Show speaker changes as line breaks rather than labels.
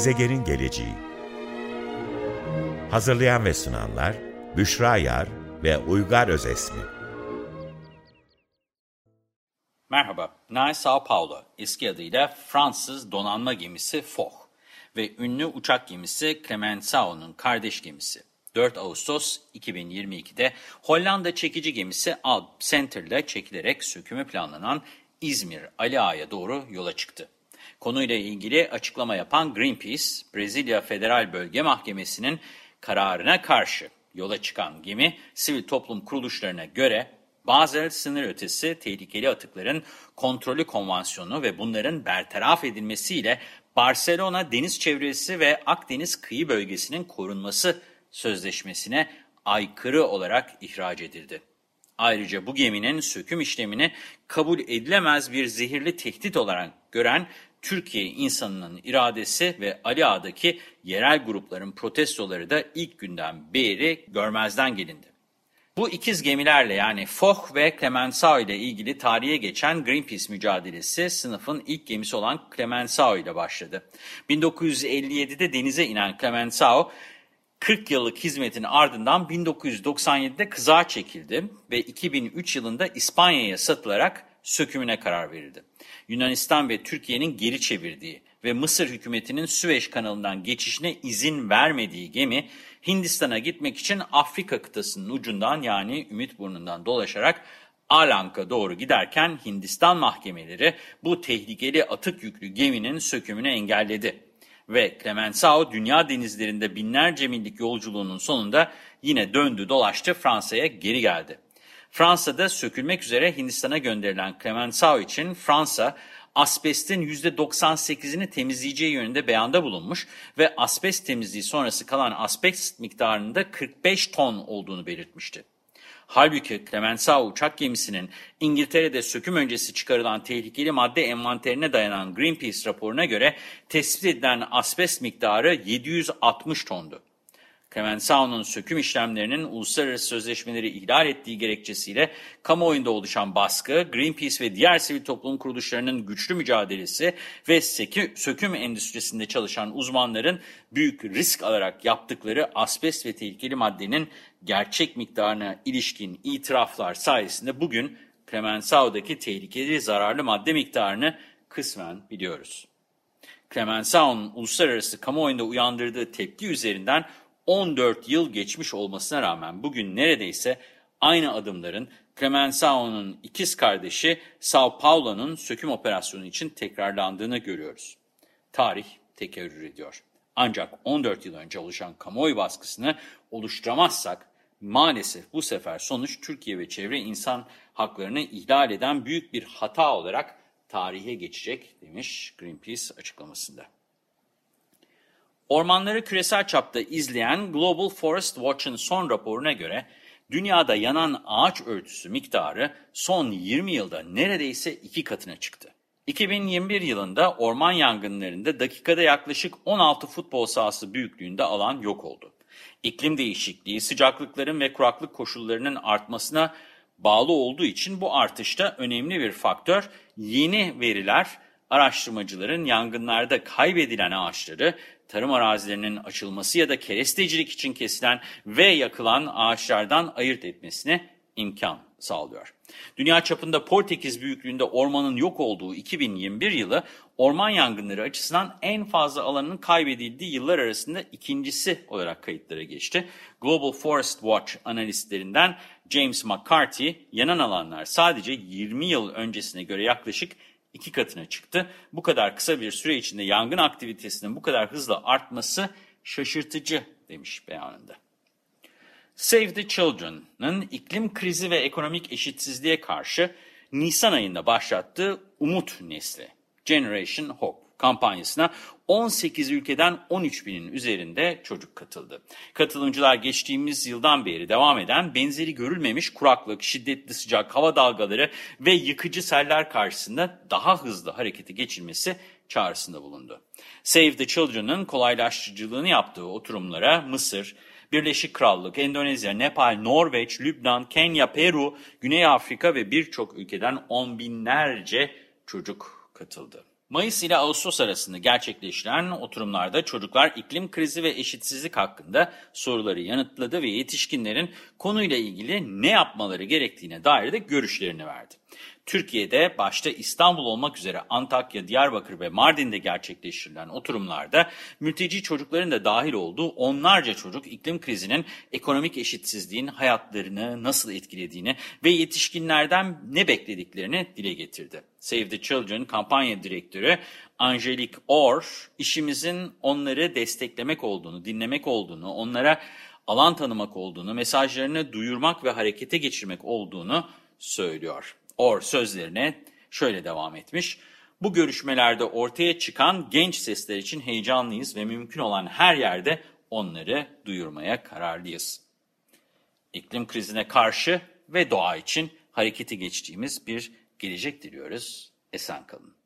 Gezegenin geleceği Hazırlayan ve sunanlar Büşra Yar ve Uygar Özesmi
Merhaba, Nai Sao Paulo, eski adıyla Fransız donanma gemisi Foch ve ünlü uçak gemisi Clemenceau'nun kardeş gemisi. 4 Ağustos 2022'de Hollanda çekici gemisi Alp Center ile çekilerek sökümü planlanan İzmir Ali Ağa'ya doğru yola çıktı. Konuyla ilgili açıklama yapan Greenpeace, Brezilya Federal Bölge Mahkemesi'nin kararına karşı yola çıkan gemi, sivil toplum kuruluşlarına göre Basel sınır ötesi tehlikeli atıkların kontrolü konvansiyonu ve bunların bertaraf edilmesiyle Barcelona Deniz Çevresi ve Akdeniz Kıyı Bölgesi'nin korunması sözleşmesine aykırı olarak ihraç edildi. Ayrıca bu geminin söküm işlemini kabul edilemez bir zehirli tehdit olarak gören Türkiye insanının iradesi ve Ali Ağa'daki yerel grupların protestoları da ilk günden beri görmezden gelindi. Bu ikiz gemilerle yani Foch ve Clemenceau ile ilgili tarihe geçen Greenpeace mücadelesi sınıfın ilk gemisi olan Clemenceau ile başladı. 1957'de denize inen Clemenceau 40 yıllık hizmetin ardından 1997'de kızağa çekildi ve 2003 yılında İspanya'ya satılarak sökümüne karar verildi. Yunanistan ve Türkiye'nin geri çevirdiği ve Mısır hükümetinin Süveyş kanalından geçişine izin vermediği gemi Hindistan'a gitmek için Afrika kıtasının ucundan yani Ümitburnu'ndan dolaşarak Alank'a doğru giderken Hindistan mahkemeleri bu tehlikeli atık yüklü geminin sökümünü engelledi. Ve Clemenceau dünya denizlerinde binlerce millik yolculuğunun sonunda yine döndü dolaştı Fransa'ya geri geldi. Fransa'da sökülmek üzere Hindistan'a gönderilen Clemenceau için Fransa asbestin %98'ini temizleyeceği yönünde beyanda bulunmuş ve asbest temizliği sonrası kalan asbest miktarının da 45 ton olduğunu belirtmişti. Halbuki Clemenceau uçak gemisinin İngiltere'de söküm öncesi çıkarılan tehlikeli madde envanterine dayanan Greenpeace raporuna göre tespit edilen asbest miktarı 760 tondu. Clemenceau'nun söküm işlemlerinin uluslararası sözleşmeleri ihlal ettiği gerekçesiyle kamuoyunda oluşan baskı, Greenpeace ve diğer sivil toplum kuruluşlarının güçlü mücadelesi ve söküm endüstrisinde çalışan uzmanların büyük risk alarak yaptıkları asbest ve tehlikeli maddenin gerçek miktarına ilişkin itiraflar sayesinde bugün Clemenceau'daki tehlikeli zararlı madde miktarını kısmen biliyoruz. Clemenceau'nun uluslararası kamuoyunda uyandırdığı tepki üzerinden 14 yıl geçmiş olmasına rağmen bugün neredeyse aynı adımların Clemenceau'nun ikiz kardeşi Sao Paulo'nun söküm operasyonu için tekrarlandığını görüyoruz. Tarih tekerrür ediyor. Ancak 14 yıl önce oluşan kamuoyu baskısını oluşturamazsak maalesef bu sefer sonuç Türkiye ve çevre insan haklarını ihlal eden büyük bir hata olarak tarihe geçecek demiş Greenpeace açıklamasında. Ormanları küresel çapta izleyen Global Forest Watch'ın son raporuna göre dünyada yanan ağaç örtüsü miktarı son 20 yılda neredeyse iki katına çıktı. 2021 yılında orman yangınlarında dakikada yaklaşık 16 futbol sahası büyüklüğünde alan yok oldu. İklim değişikliği, sıcaklıkların ve kuraklık koşullarının artmasına bağlı olduğu için bu artışta önemli bir faktör. Yeni veriler araştırmacıların yangınlarda kaybedilen ağaçları tarım arazilerinin açılması ya da kerestecilik için kesilen ve yakılan ağaçlardan ayırt etmesine imkan sağlıyor. Dünya çapında Portekiz büyüklüğünde ormanın yok olduğu 2021 yılı orman yangınları açısından en fazla alanın kaybedildiği yıllar arasında ikincisi olarak kayıtlara geçti. Global Forest Watch analistlerinden James McCarthy, yanan alanlar sadece 20 yıl öncesine göre yaklaşık iki katına çıktı. Bu kadar kısa bir süre içinde yangın aktivitesinin bu kadar hızla artması şaşırtıcı demiş beyanında. Save the Children'ın iklim krizi ve ekonomik eşitsizliğe karşı Nisan ayında başlattığı Umut Nesli, Generation Hope kampanyasına 18 ülkeden 13 binin üzerinde çocuk katıldı. Katılımcılar geçtiğimiz yıldan beri devam eden benzeri görülmemiş kuraklık, şiddetli sıcak hava dalgaları ve yıkıcı seller karşısında daha hızlı harekete geçilmesi çağrısında bulundu. Save the Children'ın kolaylaştırıcılığını yaptığı oturumlara Mısır, Birleşik Krallık, Endonezya, Nepal, Norveç, Lübnan, Kenya, Peru, Güney Afrika ve birçok ülkeden on binlerce çocuk katıldı. Mayıs ile Ağustos arasında gerçekleştiren oturumlarda çocuklar iklim krizi ve eşitsizlik hakkında soruları yanıtladı ve yetişkinlerin konuyla ilgili ne yapmaları gerektiğine dair de görüşlerini verdi. Türkiye'de başta İstanbul olmak üzere Antakya, Diyarbakır ve Mardin'de gerçekleştirilen oturumlarda mülteci çocukların da dahil olduğu onlarca çocuk iklim krizinin ekonomik eşitsizliğin hayatlarını nasıl etkilediğini ve yetişkinlerden ne beklediklerini dile getirdi. Save the Children kampanya direktörü Angelique Orr, işimizin onları desteklemek olduğunu, dinlemek olduğunu, onlara alan tanımak olduğunu, mesajlarını duyurmak ve harekete geçirmek olduğunu söylüyor. Or sözlerine şöyle devam etmiş. Bu görüşmelerde ortaya çıkan genç sesler için heyecanlıyız ve mümkün olan her yerde onları duyurmaya kararlıyız. İklim krizine karşı ve doğa için harekete geçtiğimiz bir gelecek diliyoruz. Esen kalın.